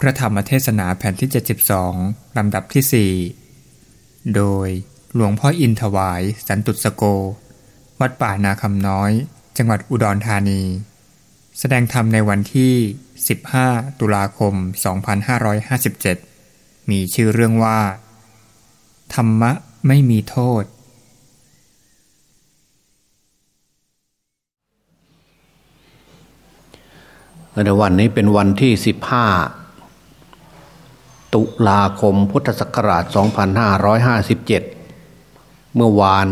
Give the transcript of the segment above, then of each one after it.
พระธรรมเทศนาแผ่นที่ 72 ลำดับที่ 4 โดยหลวงพ่ออินถวายสันตุสโก วัดป่านาคำน้อย จังหวัดอุดรธานี แสดงธรรมในวันที่ 15 ตุลาคม 2557 มีชื่อเรื่องว่า ธรรมะไม่มีโทษ ในวันนี้เป็นวันที่ 15 ตุลาคมพุทธศักราช 2557 เมื่อวาน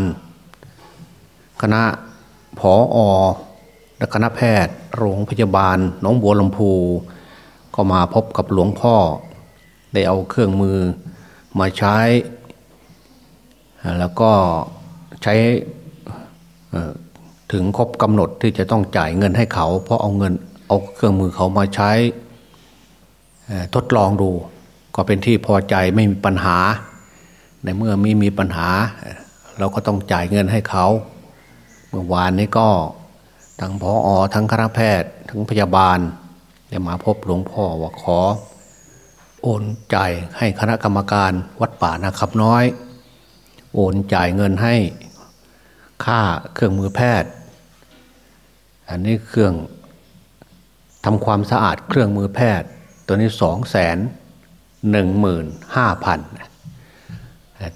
คณะผออและคณะแพทย์ โรงพยาบาลหนองบัวลำพู ก็มาพบกับหลวงพ่อ ได้เอาเครื่องมือมาใช้ แล้วก็ใช้ถึงครบกำหนดที่จะต้องจ่ายเงินให้เขา เพราะเอาเงินเอาเครื่องมือเขามาใช้ทดลองดู ก็เป็นที่พอใจไม่มีปัญหา ในเมื่อไม่มีปัญหา เราก็ต้องจ่ายเงินให้เขา เมื่อวานนี้ก็ทั้งพออทั้งคณะแพทย์ทั้งพยาบาลได้มาพบหลวงพ่อว่าขอ โอนจ่ายให้คณะกรรมการวัดป่านะครับน้อย โอนจ่ายเงินให้ค่าเครื่องมือแพทย์ อันนี้เครื่องทำความสะอาดเครื่องมือแพทย์ ตัวนี้สองแสน หนึ่งหมื่นห้าพัน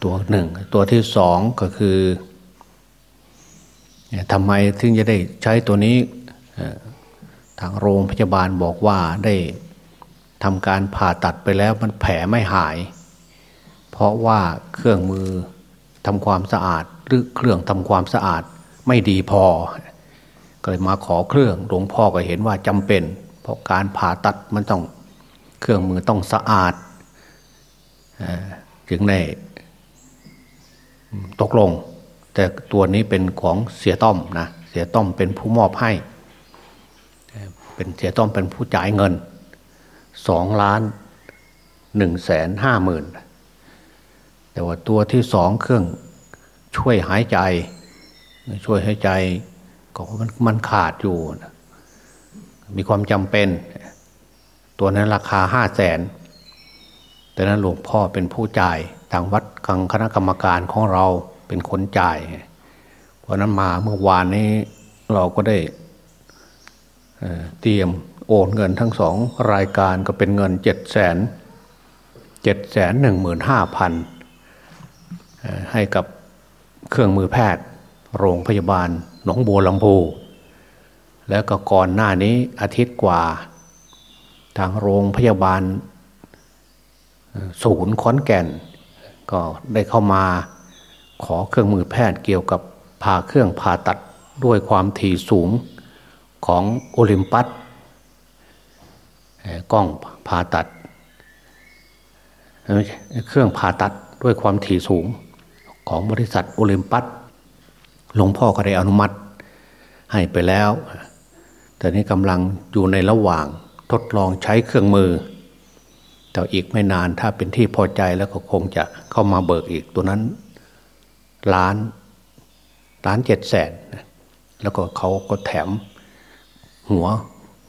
ตัวหนึ่งตัวที่สองก็คือทำไมถึงจะได้ใช้ตัวนี้ทางโรงพยาบาลบอกว่าได้ทำการผ่าตัดไปแล้วมันแผลไม่หาย เพราะว่าเครื่องมือทำความสะอาดหรือเครื่องทำความสะอาดไม่ดีพอ ก็เลยมาขอเครื่องหลวงพ่อก็เห็นว่าจำเป็น เพราะการผ่าตัดมันต้องเครื่องมือต้องสะอาด จึงในตกลง แต่ตัวนี้เป็นของเสียต้อมนะเสียต้อมเป็นผู้มอบให้ เป็นเสียต้อมเป็นผู้จ่ายเงินสองล้านหนึ่งแสนห้าหมื่นแต่ว่าตัวที่สองเครื่องช่วยหายใจ ช่วยหายใจก็มันมันขาดอยู่ มีความจำเป็น ตัวนั้นราคาห้าแสน แต่นั้นหลวงพ่อเป็นผู้จ่ายทางวัดทางคณะกรรมการของเราเป็นคนจ่าย เพราะนั้นมาเมื่อวานนี้เราก็ได้เตรียมโอนเงินทั้งสองรายการก็เป็นเงินเจ็ดแสนเจ็ดแสนหนึ่งหมื่นห้าพันให้กับเครื่องมือแพทย์โรงพยาบาลหนองบัวลำพูแล้วก็ก่อนหน้านี้อาทิตย์กว่า ทางโรงพยาบาล ศูนย์ขอนแก่น ก็ได้เข้ามาขอเครื่องมือแพทย์เกี่ยวกับผ่าเครื่องผ่าตัดด้วยความถี่สูงของโอลิมปัสกล้องผ่าตัด เครื่องผ่าตัดด้วยความถี่สูงของบริษัทโอลิมปัสหลวงพ่อก็ได้อนุมัติให้ไปแล้ว แต่นี้กำลังอยู่ในระหว่างทดลองใช้เครื่องมือ แต่อีกไม่นานถ้าเป็นที่พอใจแล้วก็คงจะเข้ามาเบิกอีกตัวนั้นล้านล้านเจ็ดแสนแล้วก็เขาก็แถมหัว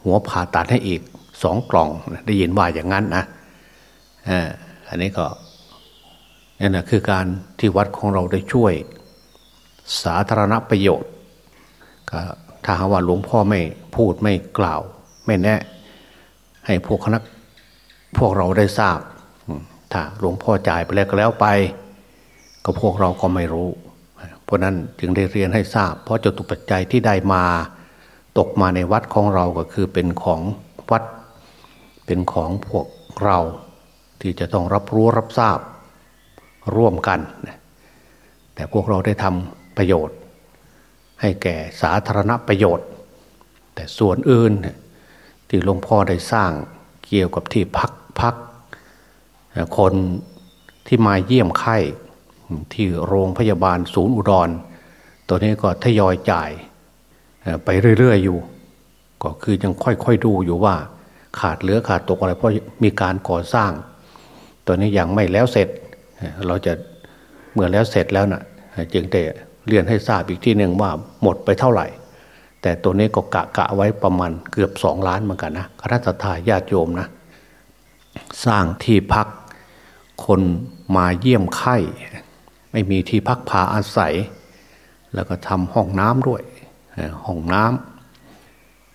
หัวผ่าตัดให้อีกสองกล่องได้ยินว่าอย่างนั้นนะอันนี้ก็นี่นะคือการที่วัดของเราได้ช่วยสาธารณประโยชน์ถ้าหาว่าหลวงพ่อไม่พูดไม่กล่าว ไม่แนะ ให้พวกคณะ พวกเราได้ทราบถ้าหลวงพ่อจ่ายไปแล้วก็แล้วไป ก็พวกเราก็ไม่รู้ เพราะนั้นจึงได้เรียนให้ทราบ เพราะจตุปัจจัยที่ได้มาตกมาในวัดของเราก็คือเป็นของวัด เป็นของพวกเราที่จะต้องรับรู้รับทราบร่วมกัน แต่พวกเราได้ทำประโยชน์ ให้แก่สาธารณประโยชน์ แต่ส่วนอื่นที่หลวงพ่อได้สร้างเกี่ยวกับที่พัก พักคนที่มาเยี่ยมไข้ที่โรงพยาบาลศูนย์อุดร ตัวนี้ก็ทยอยจ่ายไปเรื่อยๆอยู่ ก็คือยังค่อยๆดูอยู่ว่า ขาดเหลือขาดตกอะไร เพราะมีการก่อสร้าง ตัวนี้ยังไม่แล้วเสร็จ เราจะเมื่อแล้วเสร็จแล้วนะ่ะจึงได้เรียนให้ทราบอีกที่หนึ่งว่าหมดไปเท่าไหร่ แต่ตัวนี้ก็กะกะไว้ประมาณเกือบสองล้านเหมือนกันนะคณะทาญาติโยมนะ สร้างที่พักคนมาเยี่ยมไข้ ไม่มีที่พักพาอาศัย แล้วก็ทำห้องน้ำด้วยห้องน้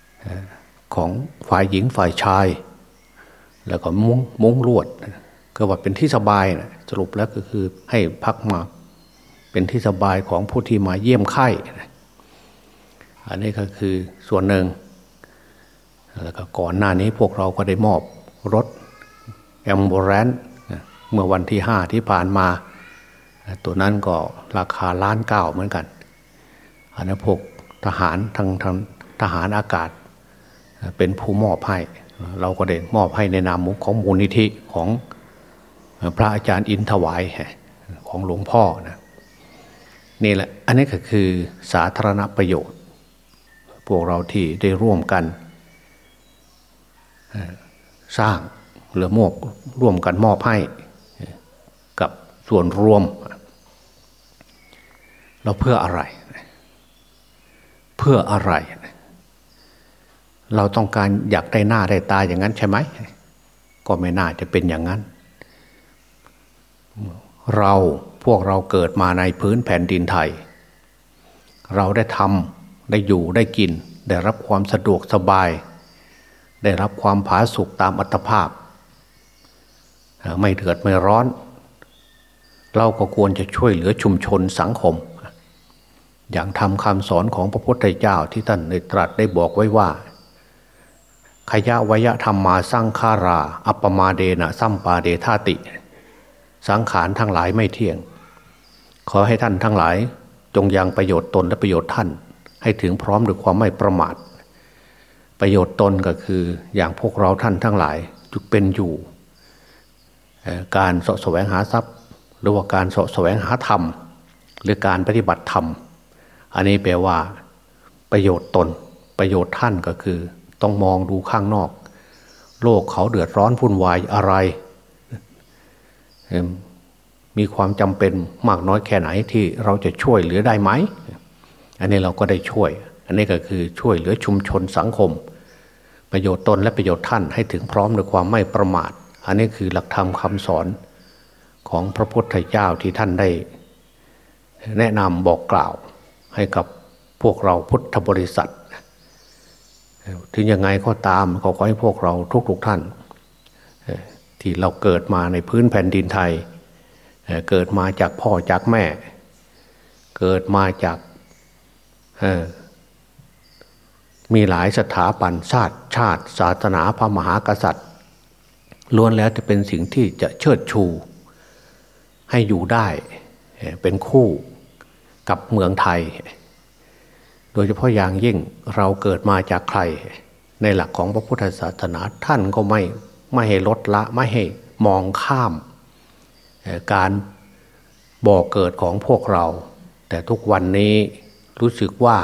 ำของฝ่ายหญิงฝ่ายชาย แล้วก็มุ้งมุ้งลวดก็ว่าเป็นที่สบายนะสรุปแล้วก็คือให้พักมาเป็นที่สบายของผู้ที่มาเยี่ยมไข้อันนี้ก็คือส่วนหนึ่งแล้วก็ก่อนหน้านี้พวกเราก็ได้มอบรถ อมโบรนเมื่อวันที่ห้าที่ผ่านมา ตัวนั้นก็ราคาล้านเก้าเหมือนกัน อันนั้นพวกทหารทางทางทหารอากาศ เป็นผู้มอบให้เราก็ได้มอบให้ในนามของมูลนิธิของพระอาจารย์อินถวายของหลวงพ่อนะนี่แหละอันนี้ก็คือสาธารณประโยชน์ พวกเราที่ได้ร่วมกันสร้าง หรือมอบร่วมกันมอบให้กับส่วนรวม เราเพื่ออะไร เพื่ออะไร เราต้องการอยากได้หน้าได้ตาอย่างนั้นใช่ไหม ก็ไม่น่าจะเป็นอย่างนั้น เราพวกเราเกิดมาในพื้นแผ่นดินไทย เราได้ทำได้อยู่ได้กิน ได้รับความสะดวกสบาย ได้รับความผาสุกตามอัตภาพ ไม่เดือดไม่ร้อน เราก็ควรจะช่วยเหลือชุมชนสังคม อย่างทำคำสอนของพระพุทธเจ้าที่ท่านได้ตรัสได้บอกไว้ว่าขยะวยธรรมมาสร้างคารา อัปปมาเดนะซัมปาเดธาติ สังขารทั้งหลายไม่เที่ยง ขอให้ท่านทั้งหลายจงยังประโยชน์ตนและประโยชน์ท่าน ให้ถึงพร้อมด้วยความไม่ประมาท ประโยชน์ตนก็คืออย่างพวกเราท่านทั้งหลายจุกเป็นอยู่ การสะแสวงหาทรัพย์ หรือว่าการสะแสวงหาธรรม หรือการปฏิบัติธรรม อันนี้แปลว่า ประโยชน์ตน ประโยชน์ท่านก็คือ ต้องมองดูข้างนอก โลกเขาเดือดร้อนวุ่นวายอะไร มีความจำเป็นมากน้อยแค่ไหนที่เราจะช่วยเหลือได้ไหม อันนี้เราก็ได้ช่วย อันนี้ก็คือช่วยเหลือชุมชนสังคม ประโยชน์ตนและประโยชน์ท่านให้ถึงพร้อมด้วยความไม่ประมาท อันนี้คือหลักธรรมคำสอนของพระพุทธเจ้าที่ท่านได้ แนะนำบอกกล่าวให้กับพวกเราพุทธบริษัท ถึงยังไงก็ตามขอให้พวกเราทุกๆทท่าน ที่เราเกิดมาในพื้นแผ่นดินไทย เกิดมาจากพ่อจากแม่ เกิดมาจากมีหลายสถาบันชาติชาติ ศาสนาพระมหากษัตริย์ ล้วนแล้วจะเป็นสิ่งที่จะเชิดชู ให้อยู่ได้เป็นคู่กับเมืองไทย โดยเฉพาะอย่างยิ่งเราเกิดมาจากใคร ในหลักของพระพุทธศาสนาท่านก็ไม่ไม่ให้ลดละไม่ให้มองข้าม การบ่อกเกิดของพวกเรา แต่ทุกวันนี้รู้สึกว่า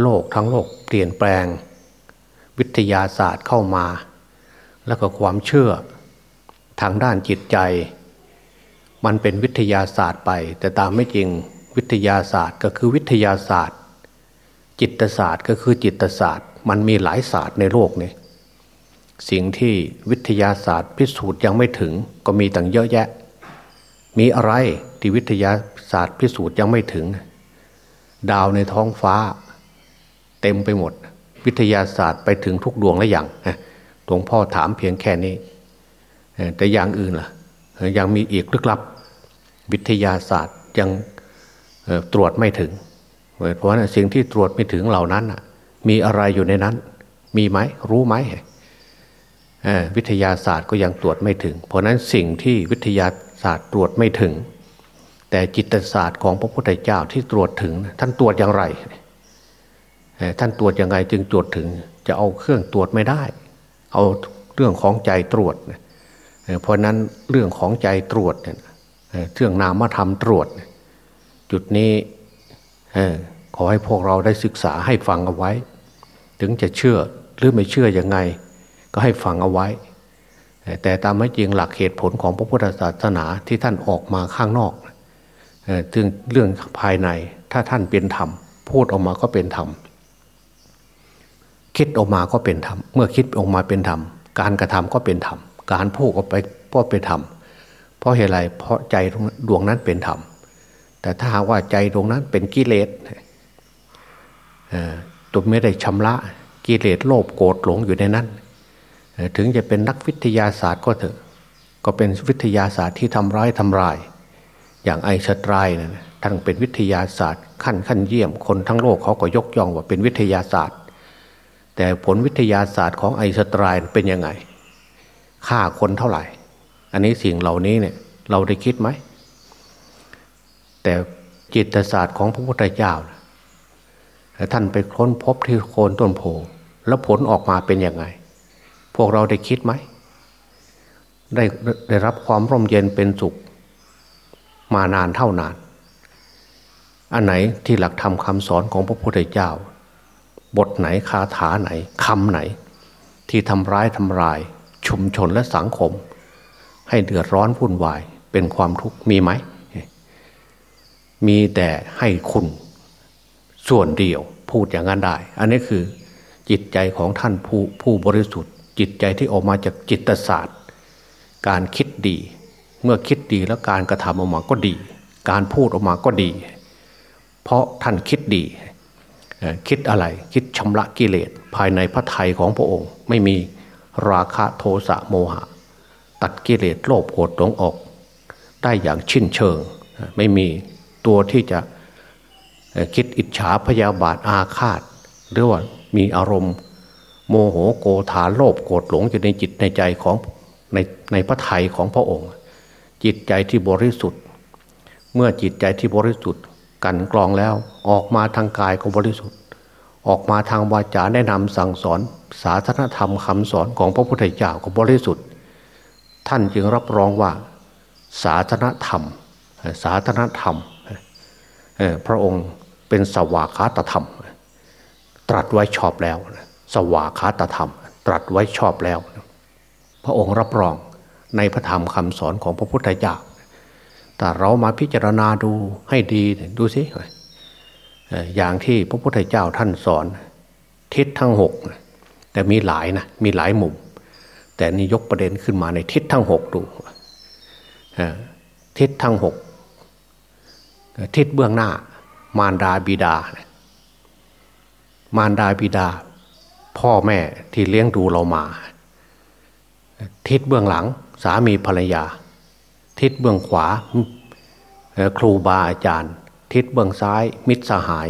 โลกทั้งโลกเปลี่ยนแปลง วิทยาศาสตร์เข้ามา แล้วก็ความเชื่อทางด้านจิตใจ มันเป็นวิทยาศาสตร์ไป แต่ตามไม่จริงวิทยาศาสตร์ก็คือวิทยาศาสตร์ จิตศาสตร์ก็คือจิตศาสตร์ มันมีหลายศาสตร์ในโลกนี้สิ่งที่วิทยาศาสตร์พิสูจน์ยังไม่ถึงก็มีตั้งเยอะแยะ มีอะไรที่วิทยาศาสตร์พิสูจน์ยังไม่ถึง ดาวในท้องฟ้า เต็มไปหมด วิทยาศาสตร์ไปถึงทุกดวงแล้วอย่าง หลวงพ่อถามเพียงแค่นี้ แต่อย่างอื่นล่ะ ยังมีอีกลึกลับ วิทยาศาสตร์ยังตรวจไม่ถึง เพราะนั้นสิ่งที่ตรวจไม่ถึงเหล่านั้นมีอะไรอยู่ในนั้น มีไหมรู้ไหมวิทยาศาสตร์ก็ยังตรวจไม่ถึง เพราะนั้นสิ่งที่วิทยาศาสตร์ตรวจไม่ถึง แต่จิตศาสตร์ของพระพุทธเจ้าที่ตรวจถึง ท่านตรวจอย่างไร ท่านตรวจยังไงจึงตรวจถึง จะเอาเครื่องตรวจไม่ได้ เอาเรื่องของใจตรวจเพราะนั้นเรื่องของใจตรวจเนี่ยเรื่องนามธรรมตรวจ จุดนี้ขอให้พวกเราได้ศึกษาให้ฟังเอาไว้ ถึงจะเชื่อหรือไม่เชื่อยังไง ก็ให้ฟังเอาไว้ แต่ตามไม่จริงหลักเหตุผลของพระพุทธศาสนาที่ท่านออกมาข้างนอกถึงเรื่องภายในถ้าท่านเป็นธรรมพูดออกมาก็เป็นธรรม คิดออกมาก็เป็นธรรมเมื่อคิดออกมาเป็นธรรมการกระทำก็เป็นธรรมการพูดก็ไปก็เป็นธรรมเพราะเหตุไรเพราะใจดวงนั้นเป็นธรรมแต่ถ้าหากว่าใจดวงนั้นเป็นกิเลสตัวไม่ได้ชำระกิเลสโลภโกรธหลงอยู่ในนั้น ถึงจะเป็นนักวิทยาศาสตร์ก็เถอะ ก็เป็นวิทยาศาสตร์ที่ทำร้ายทำลาย อย่างไอสตร์นะท่านเป็นวิทยาศาสตร์ขั้นขั้นเยี่ยมคนทั้งโลกเขาก็ยกย่องว่าเป็นวิทยาศาสตร์ แต่ผลวิทยาศาสตร์ของไอสไตร์เป็นยังไงฆ่าคนเท่าไหร่ อันนี้สิ่งเหล่านี้เนี่ยเราได้คิดไหม แต่จิตศาสตร์ของพระพุทธเจ้า ท่านไปค้นพบที่โคนต้นโพแล้วผลออกมาเป็นยังไง พวกเราได้คิดไหม ได้ได้รับความร่มเย็นเป็นสุข มานานเท่านาน อันไหนที่หลักธรรมคำสอนของพระพุทธเจ้า บทไหนคาถาไหนคำไหน ที่ทำร้ายทำลาย ชุมชนและสังคม ให้เดือดร้อนวุ่นวาย เป็นความทุกข์มีไหม มีแต่ให้คุณส่วนเดียวพูดอย่างนั้นได้ อันนี้คือจิตใจของท่านผู้ผู้บริสุทธิ์ จิตใจที่ออกมาจากจิตศาสตร์ การคิดดี เมื่อคิดดีแล้วการกระทำออกมาก็ดี การพูดออกมาก็ดี เพราะท่านคิดดี คิดอะไรคิดชำระกิเลสภายในพระทัยของพระองค์ ไม่มีราคะโทสะโมหะ ตัดกิเลสโลภโกรธหลงออก ได้อย่างชิ้นเชิง ไม่มีตัวที่จะคิดอิจฉาพยาบาทอาฆาต หรือว่ามีอารมณ์ โมโหโกธาโลภโกรธหลงอยู่ในจิตในใจของในในพระทัยของพระองค์ จิตใจที่บริสุทธิ์ เมื่อจิตใจที่บริสุทธิ์ กันกรองแล้วออกมาทางกายก็บริสุทธิ์ ออกมาทางวาจาแนะนำสั่งสอนศาสนธรรมคำสอนของพระพุทธเจ้าก็บริสุทธิ์ ท่านจึงรับรองว่าศาสนธรรมศาสนธรรมพระองค์เป็นสวากาตธรรม ตรัสไว้ชอบแล้ว สวากาตธรรม ตรัสไว้ชอบแล้ว พระองค์รับรองในพระธรรมคำสอนของพระพุทธเจ้า แต่เรามาพิจารณาดูให้ดีดูสิอย่างที่พระพุทธเจ้าท่านสอน ทิศทั้งหกแต่มีหลายนะมีหลายมุม แต่นี่ยกประเด็นขึ้นมาในทิศทั้งหกดูทิศทั้งหกทิศเบื้องหน้า มารดาบิดา มารดาบิดา พ่อแม่ที่เลี้ยงดูเรามา ทิศเบื้องหลัง สามีภรรยา ทิศเบื้องขวาครูบาอาจารย์ ทิศเบื้องซ้าย มิตรสหาย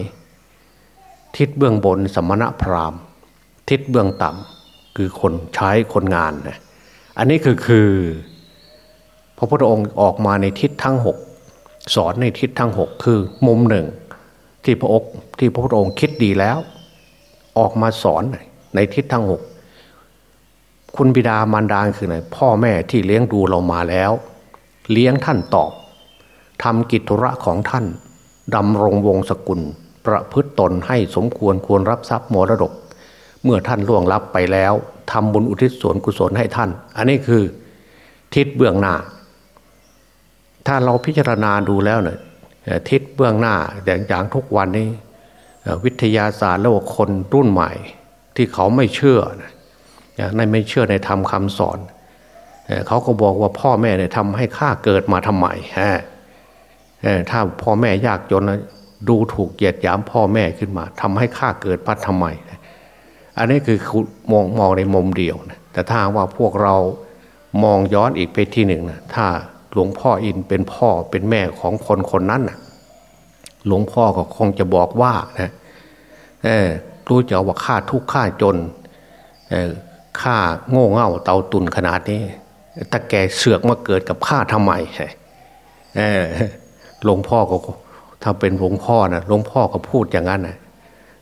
ทิศเบื้องบนสมณะพราหมณ์ ทิศเบื้องต่ำคือคนใช้คนงานนะอันนี้คือคือพระพุทธองค์ออกมาในทิศทั้งหกสอนในทิศทั้งหกคือมุมหนึ่ง ที่พระอกที่พระพุทธองค์คิดดีแล้ว ออกมาสอนในทิศทั้งหกคุณบิดามารดาคือไหนพ่อแม่ที่เลี้ยงดูเรามาแล้ว เลี้ยงท่านตอบทำกิจธุระของท่านดำรงวงศกุล ประพฤตตนให้สมควรควรรับทรัพย์มรดก เมื่อท่านล่วงลับไปแล้วทำบุญอุทิศส่วนกุศลให้ท่าน อันนี้คือทิศเบื้องหน้า ถ้าเราพิจารณาดูแล้วเนี่ยทิศเบื้องหน้าอย่างอย่างทุกวันนี้ วิทยาศาสตร์แล้วคนรุ่นใหม่ที่เขาไม่เชื่อในไม่เชื่อในธรรมคาสอน เขาก็บอกว่าพ่อแม่เนี่ยทำให้ข้าเกิดมาทำไมฮะถ้าพ่อแม่ยากจนดูถูกเหยียดหยามพ่อแม่ขึ้นมาทำให้ข้าเกิดพัดทำไม อันนี้คือมองมองในมุมเดียวนะแต่ถ้าว่าพวกเรามองย้อนอีกไปที่หนึ่งนะถ้าหลวงพ่ออินเป็นพ่อเป็นแม่ของคนคนนั้นนะหลวงพ่อก็คงจะบอกว่านะรู้จักว่าค่าทุกข์ค่าจนเออค่าโง่เง่าเตาตุนขนาดนี้ ตะแกเสือกมาเกิดกับข้าทำไมหลวงพ่อก็ถ้าเป็นหลวงพ่อนะหลวงพ่อก็พูดอย่างนั้นนะ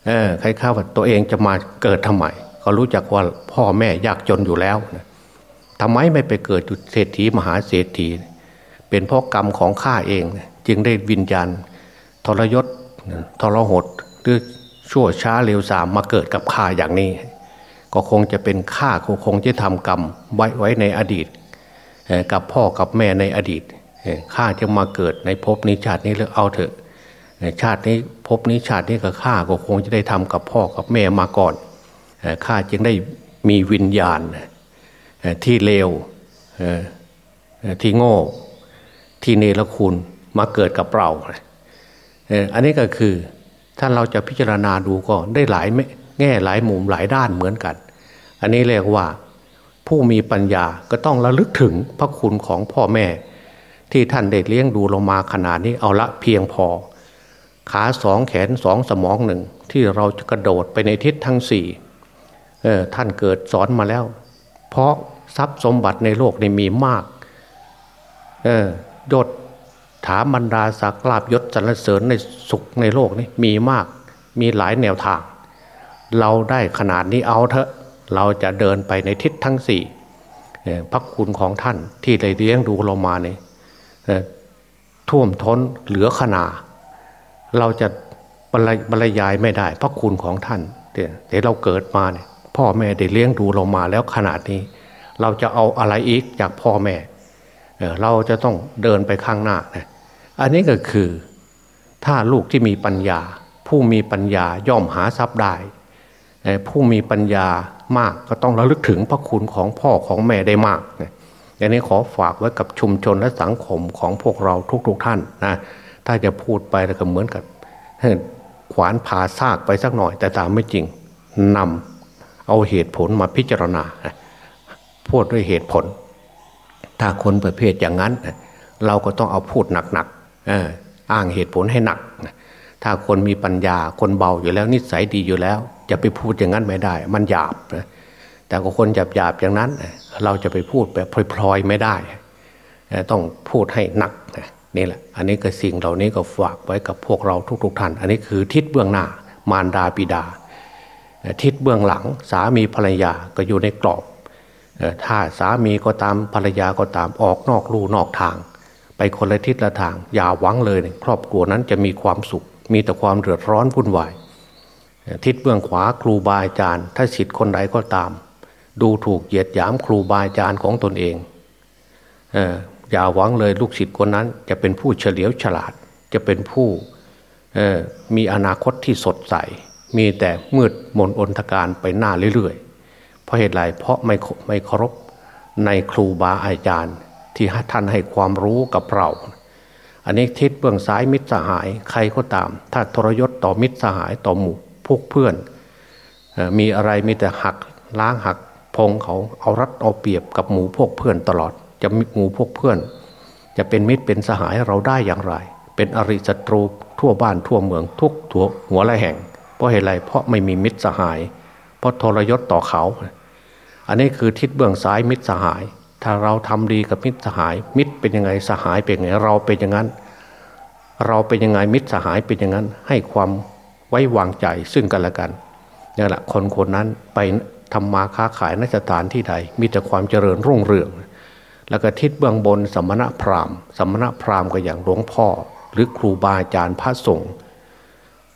เออใครข้าว่าตัวเองจะมาเกิดทำไมเขารู้จักว่าพ่อแม่ยากจนอยู่แล้วนะทำไมไม่ไปเกิดเศรษฐีมหาเศรษฐี เป็นเพราะกรรมของข้าเองจึงได้วิญญาณ ทรยศทรหดหรือชั่วช้าเร็วสามมาเกิดกับข้าอย่างนี้ ก็คงจะเป็นข้าคงจะทำกรรมไว้ไว้ในอดีต กับพ่อกับแม่ในอดีตข้าจะมาเกิดในภพนี้ชาตินี้แล้วเอาเถอะชาตินี้ภพนี้ชาตินี้กับข้าก็คงจะได้ทำกับพ่อกับแม่มาก่อนข้าจึงได้มีวิญญาณที่เลวที่โง่ที่เนรคุณมาเกิดกับเราอันนี้ก็คือถ้าเราจะพิจารณาดูก็ได้หลายแง่หลายมุมหลายด้านเหมือนกัน อันนี้เรียกว่า ผู้มีปัญญาก็ต้องระลึกถึงพระคุณของพ่อแม่ ที่ท่านได้เลี้ยงดูลงมาขนาดนี้เอาละเพียงพอ ขาสองแขนสองสมองหนึ่งที่เราจะกระโดดไปในทิศทั้งสี่ท่านเกิดสอนมาแล้ว เพราะทรัพย์สมบัติในโลกนี้มีมากยศถาบรรดาศักดิ์ลาบยศสรรเสริญในสุขในโลกนี้มีมากมีหลายแนวทาง เราได้ขนาดนี้เอาเถอะ เราจะเดินไปในทิศทั้งสี่พระคุณของท่านที่ได้เลี้ยงดูเรามาเนี่ยท่วมท้นเหลือขนา เราจะบรรยายไม่ได้ พระคุณของท่านแต่เราเกิดมาเนี่ยพ่อแม่ได้เลี้ยงดูเรามาแล้วขนาดนี้ เราจะเอาอะไรอีกจากพ่อแม่เราจะต้องเดินไปข้างหน้านะอันนี้ก็คือถ้าลูกที่มีปัญญา ผู้มีปัญญาย่อมหาทรัพย์ได้ ผู้มีปัญญามากก็ต้องระลึกถึงพระคุณของพ่อของแม่ได้มากอันนี้ขอฝากไว้กับชุมชนและสังคมของพวกเราทุกๆทท่านนะถ้าจะพูดไปแล้วก็เหมือนกับขวานผ่าซากไปสักหน่อย แต่ตามไม่จริงนำเอาเหตุผลมาพิจารณา พูดด้วยเหตุผล ถ้าคนประเภทอย่างนั้น เราก็ต้องเอาพูดหนักๆอ้างเหตุผลให้หนัก ถ้าคนมีปัญญาคนเบาอยู่แล้ว นิสัยดีอยู่แล้วจะไปพูดอย่างนั้นไม่ได้ มันหยาบนะแต่ก็คนหยาบหยาบอย่างนั้น เราจะไปพูดแบบพลอยๆไม่ได้ ต้องพูดให้หนักนี่แหละ อันนี้ก็สิ่งเหล่านี้ก็ฝากไว้กับพวกเราทุก ๆ ท่าน อันนี้คือทิศเบื้องหน้ามารดาปิดา ทิศเบื้องหลังสามีภรรยาก็อยู่ในกรอบ ถ้าสามีก็ตามภรรยาก็ตามออกนอกลู่นอกทาง ไปคนละทิศละทาง อย่าหวังเลย ครอบครัวนั้นจะมีความสุข มีแต่ความเดือดร้อนวุ่นวายทิศเบื้องขวาครูบาอาจารย์ ถ้าสิทธิ์คนใดก็ตาม ดูถูกเหยียดหยามครูบาอาจารย์ของตนเองอย่าหวังเลยลูกศิษย์คนนั้น จะเป็นผู้เฉลียวฉลาด จะเป็นผู้มีอนาคตที่สดใส มีแต่มืดมนอนทการไปหน้าเรื่อยๆ เพราะเหตุไรเพราะไม่ไม่เคารพในครูบาอาจารย์ ที่ท่านให้ความรู้กับเรา อันนี้ทิศเบื้องซ้ายมิตรสหาย ใครก็ตาม ถ้าทรยศต่อมิตรสหายต่อหมู่พวกเพื่อน มีอะไรมีแต่หักล้างหักพงเขาเอารัดเอาเปรียบกับหมู่พวกเพื่อนตลอด จะหมู่พวกเพื่อน จะเป็นมิตรเป็นสหายเราได้อย่างไร เป็นอริศัตรูทั่วบ้านทั่วเมืองทุกถัวหัวละแห่ง เพราะเหตุไรเพราะไม่มีมิตรสหาย เพราะทรยศต่อเขา อันนี้คือทิศเบื้องซ้ายมิตรสหาย ถ้าเราทำดีกับมิตรสหาย มิตรเป็นยังไงสหายเป็นยังไงเราเป็นอย่างนั้น เราเป็นยังไงมิตรสหายเป็นอย่างนั้น ให้ความไว้วางใจซึ่งกันและกันนี่แหละคนคนนั้นไปทำมาค้าขายนสถานที่ใด มีแต่ความเจริญรุ่งเรือง แล้วก็ทิศเบื้องบนสมณะพราหมณ์ สมณะพราหมณ์ก็อย่างหลวงพ่อ หรือครูบาอาจารย์พระสงฆ์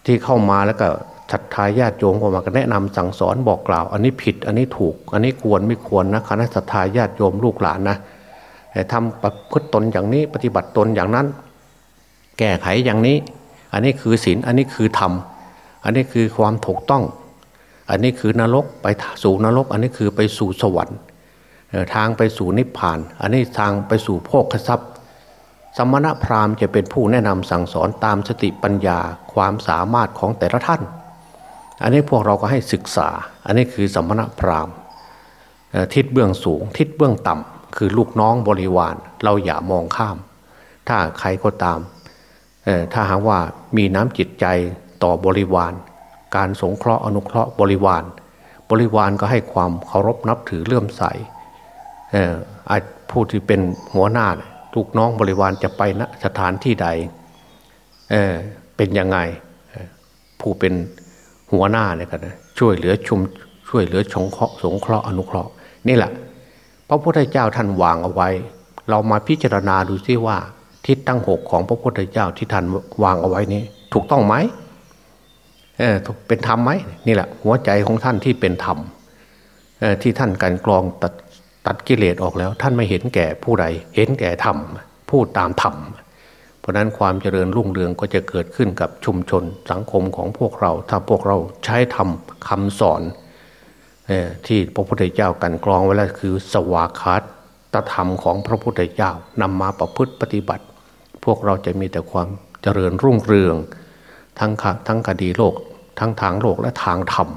ที่เข้ามาแล้วก็ ศรัทธาญาติโยมก็มาแนะนำสั่งสอนบอกกล่าว อันนี้ผิดอันนี้ถูก อันนี้ควรไม่ควรนะคณะศรัทธาญาติโยมลูกหลานนะทำประพฤติตนอย่างนี้ปฏิบัติตนอย่างนั้น แก้ไขอย่างนี้ อันนี้คือศีลอันนี้คือธรรมอันนี้คือความถูกต้อง อันนี้คือนรกไปสู่นรก อันนี้คือไปสู่สวรรค์ทางไปสู่นิพพาน อันนี้ทางไปสู่โภคทรัพย์สมณพราหมณ์จะเป็นผู้แนะนำสั่งสอนตามสติปัญญาความสามารถของแต่ละท่าน อันนี้พวกเราก็ให้ศึกษา อันนี้คือสมณพราหมณ์ทิศเบื้องสูง ทิศเบื้องต่ำคือลูกน้องบริวาร เราอย่ามองข้าม ถ้าใครก็ตามถ้าหากว่ามีน้ำจิตใจต่อบริวาร การสงเคราะห์อนุเคราะห์บริวาร บริวารก็ให้ความเคารพนับถือเลื่อมใสผู้ที่เป็นหัวหน้าลูกน้องบริวารจะไปณสถานที่ใดเเป็นยังไงผู้เป็น หัวหน้าเนี่ยกันนะช่วยเหลือชุมช่วยเหลือชงเคราะห์สงเคราะห์อนุเคราะห์นี่แหละพระพุทธเจ้าท่านวางเอาไว้ เรามาพิจารณาดูซิว่า ทิศตั้งหกของพระพุทธเจ้าที่ท่านวางเอาไว้นี้ ถูกต้องไหมเออเป็นธรรมไหมนี่แหละ หัวใจของท่านที่เป็นธรรมที่ท่านการกรองตัดตัดกิเลสออกแล้ว ท่านไม่เห็นแก่ผู้ใด เห็นแก่ธรรมพูดตามธรรม ราะนั้นความเจริญรุ่งเรืองก็จะเกิดขึ้นกับชุมชนสังคมของพวกเรา ถ้าพวกเราใช้ทำคำสอนที่พระพุทธเจ้ากันกรองไว้แล้วคือสวากขาตธรรมของพระพุทธเจ้านำมาประพฤติปฏิบัติ พวกเราจะมีแต่ความเจริญรุ่งเรือง ทั้งทั้งคดีโลก ทั้งทางโลกและทางธรรม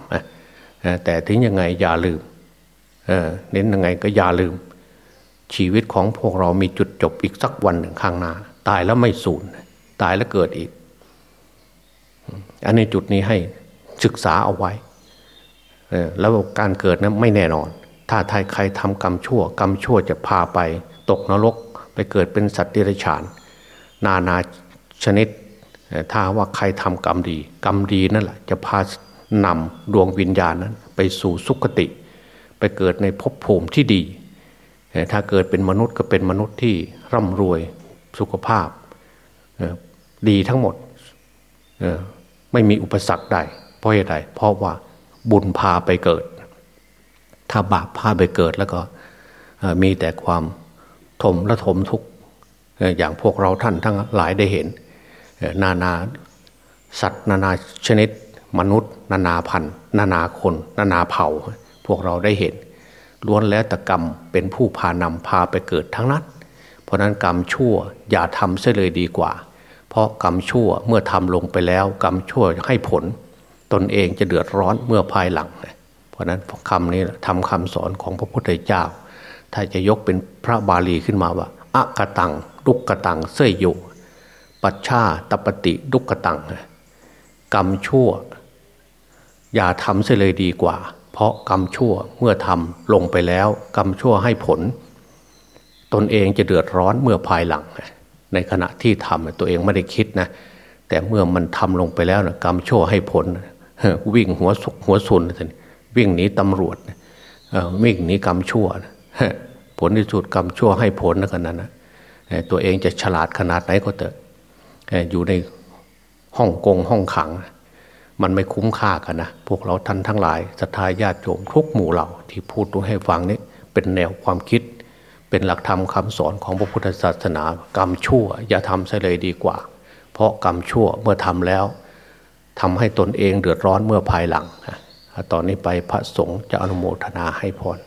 แต่ถึงยังไงอย่าลืมเน้นยังไงก็อย่าลืม ชีวิตของพวกเรามีจุดจบอีกสักวันหนึ่งข้างหน้า ตายแล้วไม่สูญตายแล้วเกิดอีก อันนี้จุดนี้ให้ศึกษาเอาไว้แล้วการเกิดนั้นไม่แน่นอน ถ้าทายใครทำกรรมชั่ว กรรมชั่วจะพาไปตกนรก ไปเกิดเป็นสัตว์เดรัจฉาน นานาชนิด ถ้าว่าใครทำกรรมดี กรรมดีนั่นแหละจะพานำดวงวิญญาณนั้น ไปสู่สุคติ ไปเกิดในภพภูมิที่ดี ถ้าเกิดเป็นมนุษย์ก็เป็นมนุษย์ที่ร่ำรวย สุขภาพดีทั้งหมดไม่มีอุปสรรคใดเพราะอะไรเพราะว่าบุญพาไปเกิด ถ้าบาปพาไปเกิดแล้วก็มีแต่ความทมและทมทุกอย่างพวกเราท่านทั้งหลายได้เห็น นานาสัตว์นานาชนิด มนุษย์ นานาพันธุ์นานาคน นานาเผ่า พวกเราได้เห็นล้วนแล้วแต่กรรมเป็นผู้พานำพาไปเกิดทั้งนั้น เพราะนั้นกรรมชั่วอย่าทำเสียเลยดีกว่า เพราะกรรมชั่วเมื่อทำลงไปแล้ว กรรมชั่วให้ผล ตนเองจะเดือดร้อนเมื่อภายหลัง เพราะนั้นคำนี้ทำคำสอนของพระพุทธเจ้า ถ้าจะยกเป็นพระบาลีขึ้นมาว่าอะกตังดุกกตังเสยโยปัชชาตปฏิดุกกตังกรรมชั่ว อย่าทำเสียเลยดีกว่า เพราะกรรมชั่วเมื่อทำลงไปแล้ว กรรมชั่วให้ผล ตนเองจะเดือดร้อนเมื่อภายหลัง ในขณะที่ทำตัวเองไม่ได้คิดนะ แต่เมื่อมันทำลงไปแล้วนะกรรมชั่วให้ผล วิ่งหัวสุกหัวซุนวิ่งหนีตำรวจวิ่งหนีกรรมชั่ว ผลที่สุดกรรมชั่วให้ผลนะกันนั้นนะตัวเองจะฉลาดขนาดไหนก็เถอะอยู่ในห้องกงห้องขัง มันไม่คุ้มค่ากันนะ พวกเราท่านทั้งหลายศรัทธาญาติโยมทุกหมู่เหล่าที่พูดตรงให้ฟังนี้เป็นแนวความคิด เป็นหลักธรรมคาสอนของพระพุทธศาสนากรรมชั่ว อย่าทำซะเลยดีกว่า เพราะกรรมชั่วเมื่อทำแล้วทำให้ตนเองเดือดร้อนเมื่อภายหลังตอนนี้ไปพระสงฆ์จะอนุโมทนาให้พร